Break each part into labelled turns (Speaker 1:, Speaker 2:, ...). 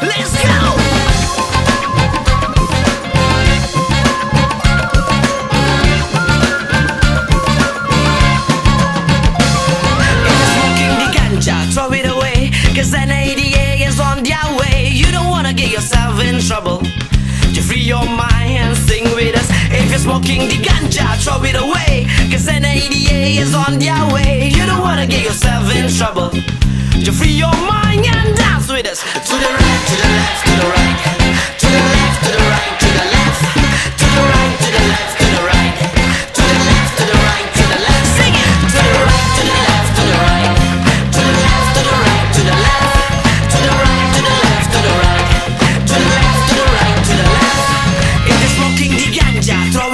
Speaker 1: Let's go! Trouble. To free your mind and sing with us. If you're smoking the ganja, throw it away. Cause an ADA is on their way. You don't wanna get yourself in trouble. To free your mind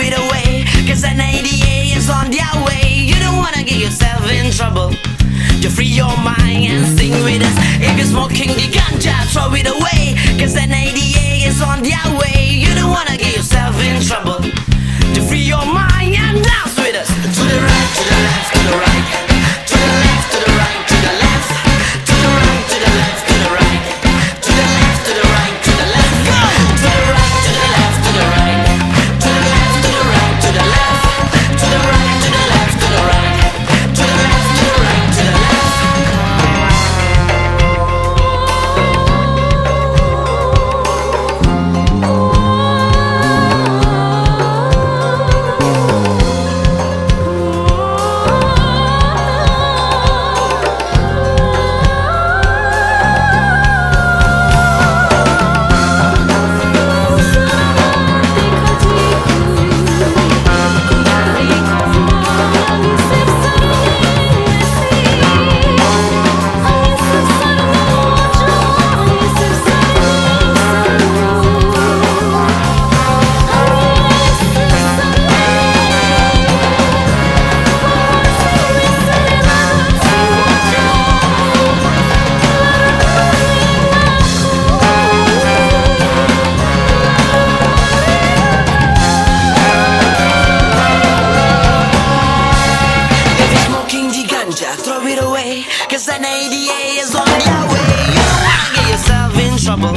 Speaker 1: it away. Cause an ADA is on their way. You don't wanna get yourself in trouble. To free your mind and sing with us. If you're smoking the ganja, throw it away. Ganja, throw it away. Cause an is on their way. You don't wanna get yourself in trouble.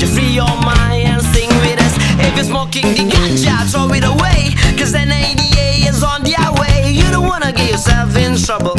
Speaker 1: To free your mind and sing with us. If you're smoking the ganja, throw it away. Cause an is on their way. You don't wanna get yourself in trouble.